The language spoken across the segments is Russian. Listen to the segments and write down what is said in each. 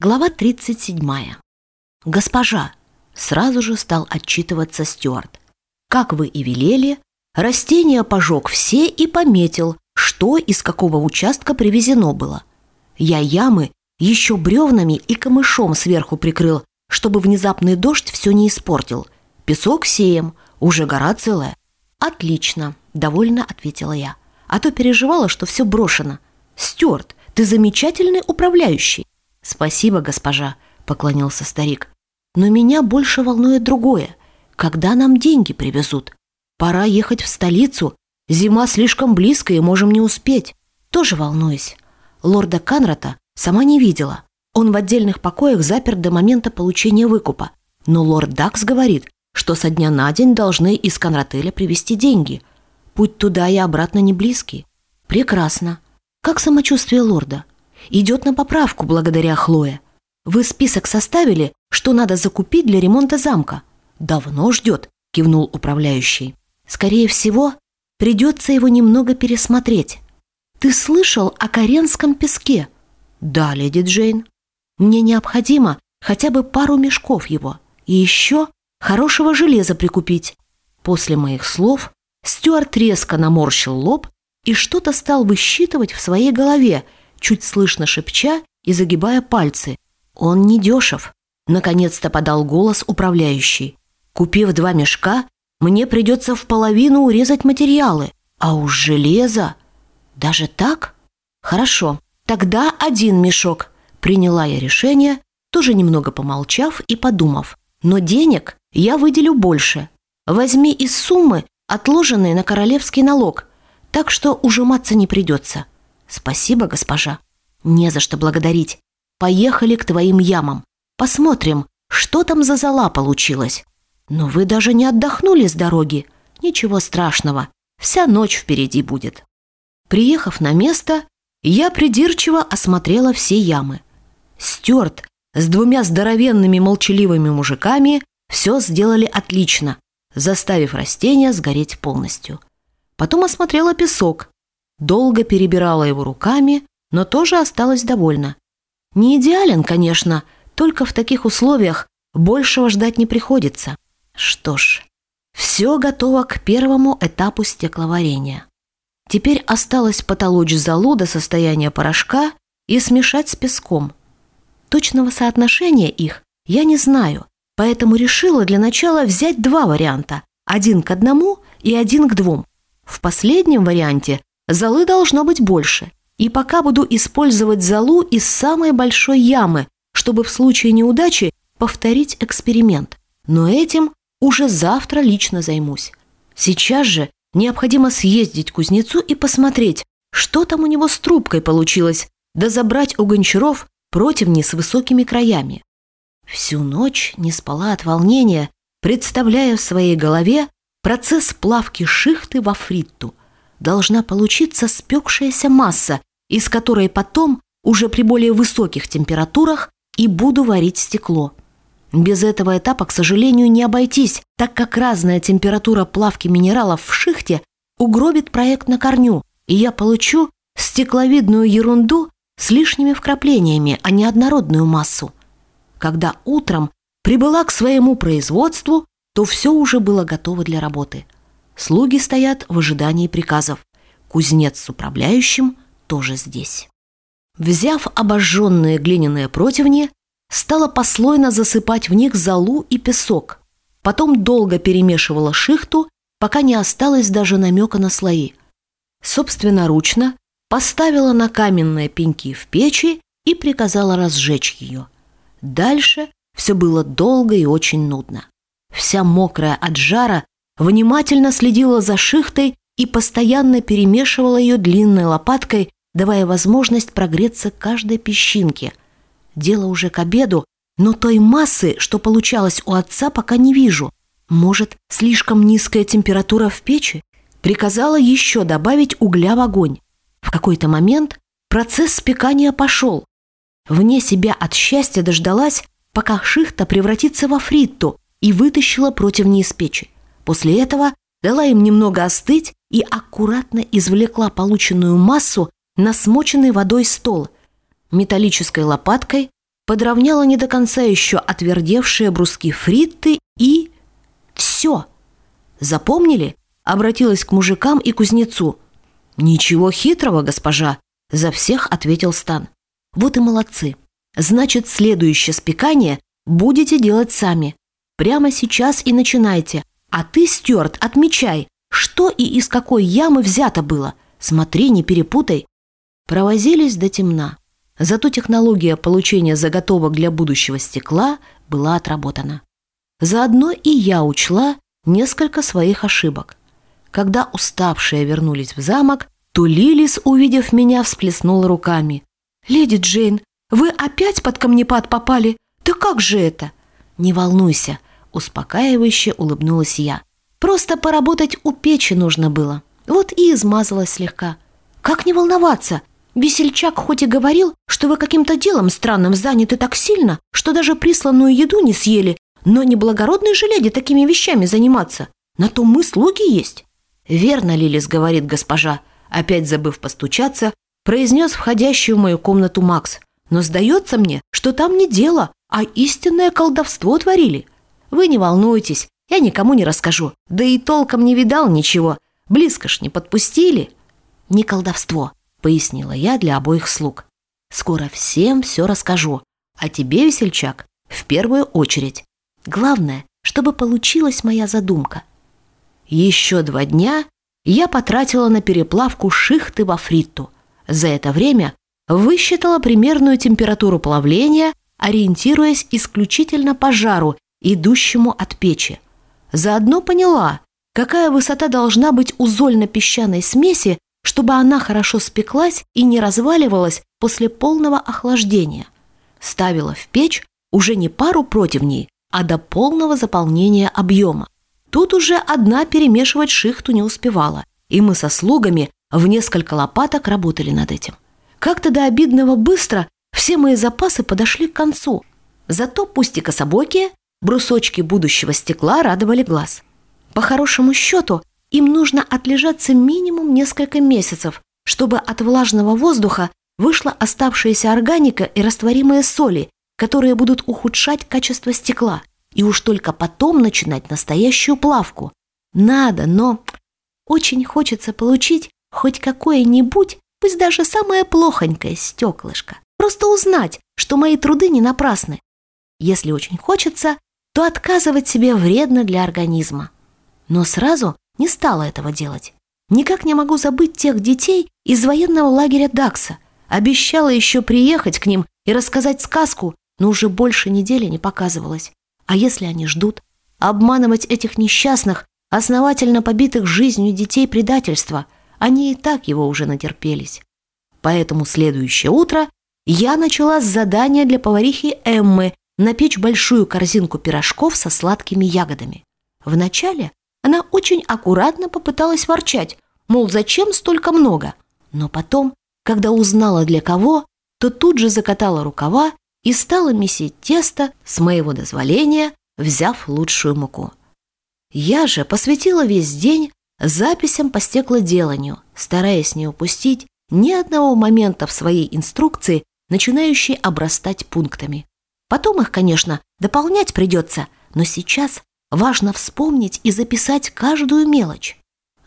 Глава 37. «Госпожа!» – сразу же стал отчитываться Стюарт. «Как вы и велели, растения пожег все и пометил, что из какого участка привезено было. Я ямы еще бревнами и камышом сверху прикрыл, чтобы внезапный дождь все не испортил. Песок сеем, уже гора целая». «Отлично», – довольно ответила я. «А то переживала, что все брошено. Стюарт, ты замечательный управляющий». «Спасибо, госпожа», — поклонился старик. «Но меня больше волнует другое. Когда нам деньги привезут? Пора ехать в столицу. Зима слишком близко и можем не успеть. Тоже волнуюсь. Лорда Канрата сама не видела. Он в отдельных покоях заперт до момента получения выкупа. Но лорд Дакс говорит, что со дня на день должны из Конрателя привезти деньги. Путь туда и обратно не близкий. Прекрасно. Как самочувствие лорда? Идет на поправку благодаря Хлое. Вы список составили, что надо закупить для ремонта замка? Давно ждет, кивнул управляющий. Скорее всего, придется его немного пересмотреть. Ты слышал о Каренском песке? Да, леди Джейн. Мне необходимо хотя бы пару мешков его. И еще хорошего железа прикупить. После моих слов Стюарт резко наморщил лоб и что-то стал высчитывать в своей голове, чуть слышно шепча и загибая пальцы. «Он не дешев», — наконец-то подал голос управляющий. «Купив два мешка, мне придется в половину урезать материалы, а уж железо...» «Даже так? Хорошо, тогда один мешок», — приняла я решение, тоже немного помолчав и подумав. «Но денег я выделю больше. Возьми из суммы, отложенные на королевский налог, так что ужиматься не придется». «Спасибо, госпожа». «Не за что благодарить. Поехали к твоим ямам. Посмотрим, что там за зала получилось. Но вы даже не отдохнули с дороги. Ничего страшного. Вся ночь впереди будет». Приехав на место, я придирчиво осмотрела все ямы. Стюарт с двумя здоровенными молчаливыми мужиками все сделали отлично, заставив растения сгореть полностью. Потом осмотрела песок, Долго перебирала его руками, но тоже осталась довольна. Не идеален, конечно, только в таких условиях большего ждать не приходится. Что ж, все готово к первому этапу стекловарения. Теперь осталось потолочь залу до состояния порошка и смешать с песком. Точного соотношения их я не знаю, поэтому решила для начала взять два варианта – один к одному и один к двум. В последнем варианте Золы должно быть больше. И пока буду использовать золу из самой большой ямы, чтобы в случае неудачи повторить эксперимент. Но этим уже завтра лично займусь. Сейчас же необходимо съездить к кузнецу и посмотреть, что там у него с трубкой получилось, да забрать у гончаров противни с высокими краями. Всю ночь не спала от волнения, представляя в своей голове процесс плавки шихты во фритту должна получиться спекшаяся масса, из которой потом, уже при более высоких температурах, и буду варить стекло. Без этого этапа, к сожалению, не обойтись, так как разная температура плавки минералов в шихте угробит проект на корню, и я получу стекловидную ерунду с лишними вкраплениями, а не однородную массу. Когда утром прибыла к своему производству, то все уже было готово для работы – Слуги стоят в ожидании приказов. Кузнец с управляющим тоже здесь. Взяв обожженные глиняные противни, стала послойно засыпать в них золу и песок. Потом долго перемешивала шихту, пока не осталось даже намека на слои. Собственноручно поставила на каменные пеньки в печи и приказала разжечь ее. Дальше все было долго и очень нудно. Вся мокрая от жара внимательно следила за шихтой и постоянно перемешивала ее длинной лопаткой, давая возможность прогреться каждой песчинке. Дело уже к обеду, но той массы, что получалось у отца, пока не вижу. Может, слишком низкая температура в печи? Приказала еще добавить угля в огонь. В какой-то момент процесс спекания пошел. Вне себя от счастья дождалась, пока шихта превратится во фритту и вытащила противни из печи. После этого дала им немного остыть и аккуратно извлекла полученную массу на смоченный водой стол. Металлической лопаткой подровняла не до конца еще отвердевшие бруски фритты и... Все. Запомнили? Обратилась к мужикам и кузнецу. «Ничего хитрого, госпожа», — за всех ответил Стан. «Вот и молодцы. Значит, следующее спекание будете делать сами. Прямо сейчас и начинайте. А ты, Стюарт, отмечай, что и из какой ямы взято было. Смотри, не перепутай». Провозились до темна. Зато технология получения заготовок для будущего стекла была отработана. Заодно и я учла несколько своих ошибок. Когда уставшие вернулись в замок, то Лилис, увидев меня, всплеснула руками. «Леди Джейн, вы опять под камнепад попали? Да как же это?» «Не волнуйся», — успокаивающе улыбнулась я. «Просто поработать у печи нужно было. Вот и измазалась слегка. Как не волноваться? Весельчак хоть и говорил, что вы каким-то делом странным заняты так сильно, что даже присланную еду не съели, но не благородной же леди такими вещами заниматься. На то мы слуги есть». «Верно, Лилис, — говорит госпожа, опять забыв постучаться, произнес входящий в мою комнату Макс. Но сдается мне, что там не дело, а истинное колдовство творили. Вы не волнуйтесь, я никому не расскажу, да и толком не видал ничего. Близко ж не подпустили». «Не колдовство», — пояснила я для обоих слуг. «Скоро всем все расскажу, а тебе, весельчак, в первую очередь. Главное, чтобы получилась моя задумка. Еще два дня я потратила на переплавку шихты во фритту. За это время высчитала примерную температуру плавления, ориентируясь исключительно по жару, идущему от печи. Заодно поняла, какая высота должна быть у зольно-песчаной смеси, чтобы она хорошо спеклась и не разваливалась после полного охлаждения. Ставила в печь уже не пару противней, а до полного заполнения объема. Тут уже одна перемешивать шихту не успевала, и мы со слугами в несколько лопаток работали над этим. Как-то до обидного быстро все мои запасы подошли к концу. Зато пусть и кособокие, брусочки будущего стекла радовали глаз. По хорошему счету, им нужно отлежаться минимум несколько месяцев, чтобы от влажного воздуха вышла оставшаяся органика и растворимые соли, которые будут ухудшать качество стекла и уж только потом начинать настоящую плавку. Надо, но очень хочется получить хоть какое-нибудь, пусть даже самое плохонькое стеклышко. Просто узнать, что мои труды не напрасны. Если очень хочется, то отказывать себе вредно для организма. Но сразу не стала этого делать. Никак не могу забыть тех детей из военного лагеря Дакса. Обещала еще приехать к ним и рассказать сказку, но уже больше недели не показывалась. А если они ждут? Обманывать этих несчастных, основательно побитых жизнью детей предательства. Они и так его уже натерпелись. Поэтому следующее утро я начала с задания для поварихи Эммы напечь большую корзинку пирожков со сладкими ягодами. Вначале она очень аккуратно попыталась ворчать, мол, зачем столько много? Но потом, когда узнала для кого, то тут же закатала рукава и стала месить тесто с моего дозволения, взяв лучшую муку. Я же посвятила весь день записям по стеклоделанию, стараясь не упустить ни одного момента в своей инструкции, начинающей обрастать пунктами. Потом их, конечно, дополнять придется, но сейчас важно вспомнить и записать каждую мелочь.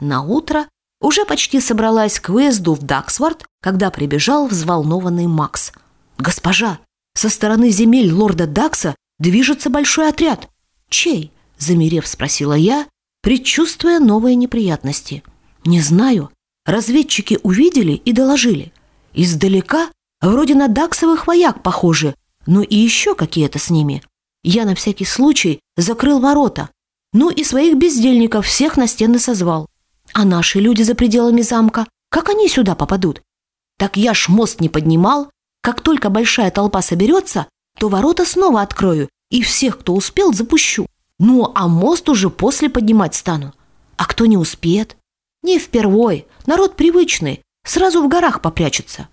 На утро уже почти собралась к выезду в Даксворт, когда прибежал взволнованный Макс. «Госпожа, со стороны земель лорда Дакса движется большой отряд. Чей? Замерев, спросила я, предчувствуя новые неприятности. Не знаю. Разведчики увидели и доложили. Издалека вроде на даксовых вояк похожи, но и еще какие-то с ними. Я на всякий случай закрыл ворота. Ну и своих бездельников всех на стены созвал. А наши люди за пределами замка, как они сюда попадут? Так я ж мост не поднимал, как только большая толпа соберется, то ворота снова открою и всех, кто успел, запущу. Ну, а мост уже после поднимать стану. А кто не успеет? Не впервой. Народ привычный. Сразу в горах попрячется.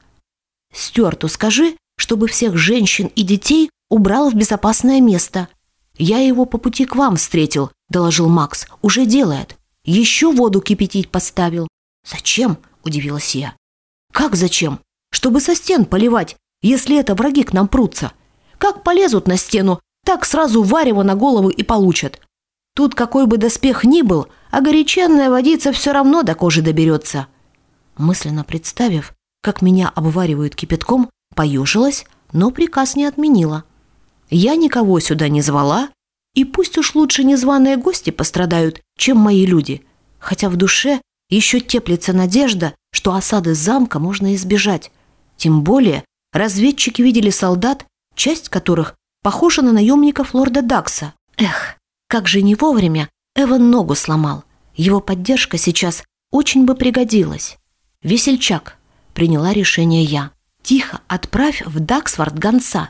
Стюарту скажи, чтобы всех женщин и детей убрал в безопасное место. Я его по пути к вам встретил, доложил Макс. Уже делает. Еще воду кипятить поставил. Зачем? Удивилась я. Как зачем? чтобы со стен поливать, если это враги к нам прутся. Как полезут на стену, так сразу варево на голову и получат. Тут какой бы доспех ни был, а горяченная водица все равно до кожи доберется. Мысленно представив, как меня обваривают кипятком, поежилась, но приказ не отменила. Я никого сюда не звала, и пусть уж лучше незваные гости пострадают, чем мои люди. Хотя в душе еще теплится надежда, что осады замка можно избежать. Тем более разведчики видели солдат, часть которых похожа на наемников лорда Дакса. Эх, как же не вовремя Эван ногу сломал. Его поддержка сейчас очень бы пригодилась. «Весельчак», — приняла решение я. «Тихо отправь в Даксфорд гонца.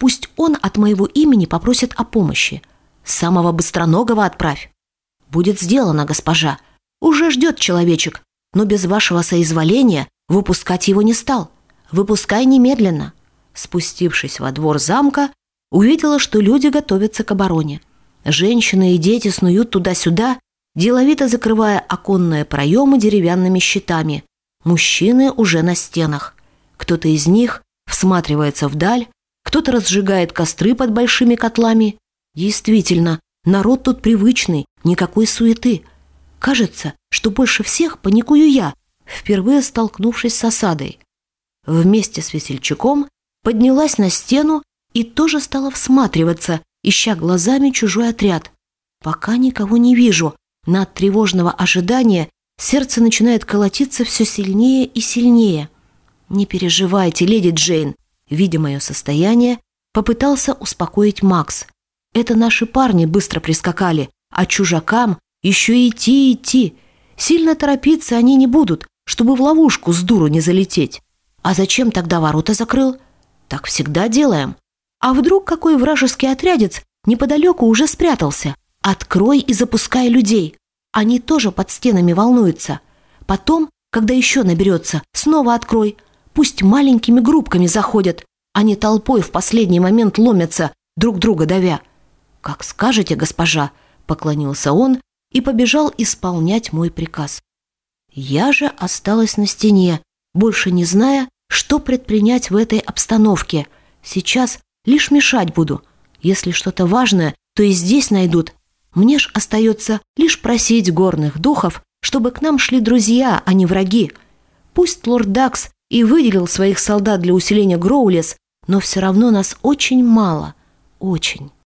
Пусть он от моего имени попросит о помощи. Самого быстроногого отправь». «Будет сделано, госпожа. Уже ждет человечек, но без вашего соизволения выпускать его не стал. Выпускай немедленно». Спустившись во двор замка, увидела, что люди готовятся к обороне. Женщины и дети снуют туда-сюда, деловито закрывая оконные проемы деревянными щитами. Мужчины уже на стенах. Кто-то из них всматривается вдаль, кто-то разжигает костры под большими котлами. Действительно, народ тут привычный, никакой суеты. Кажется, что больше всех паникую я, впервые столкнувшись с осадой. Вместе с весельчаком поднялась на стену и тоже стала всматриваться, ища глазами чужой отряд. Пока никого не вижу. На от тревожного ожидания сердце начинает колотиться все сильнее и сильнее. «Не переживайте, леди Джейн», видя мое состояние, попытался успокоить Макс. «Это наши парни быстро прискакали, а чужакам еще идти идти. Сильно торопиться они не будут, чтобы в ловушку с дуру не залететь. А зачем тогда ворота закрыл? Так всегда делаем. А вдруг какой вражеский отрядец неподалеку уже спрятался? Открой и запускай людей. Они тоже под стенами волнуются. Потом, когда еще наберется, снова открой. Пусть маленькими группками заходят, а не толпой в последний момент ломятся, друг друга давя. «Как скажете, госпожа», — поклонился он и побежал исполнять мой приказ. Я же осталась на стене, больше не зная, что предпринять в этой обстановке. Сейчас Лишь мешать буду. Если что-то важное, то и здесь найдут. Мне ж остается лишь просить горных духов, чтобы к нам шли друзья, а не враги. Пусть лорд Дакс и выделил своих солдат для усиления Гроулес, но все равно нас очень мало. Очень.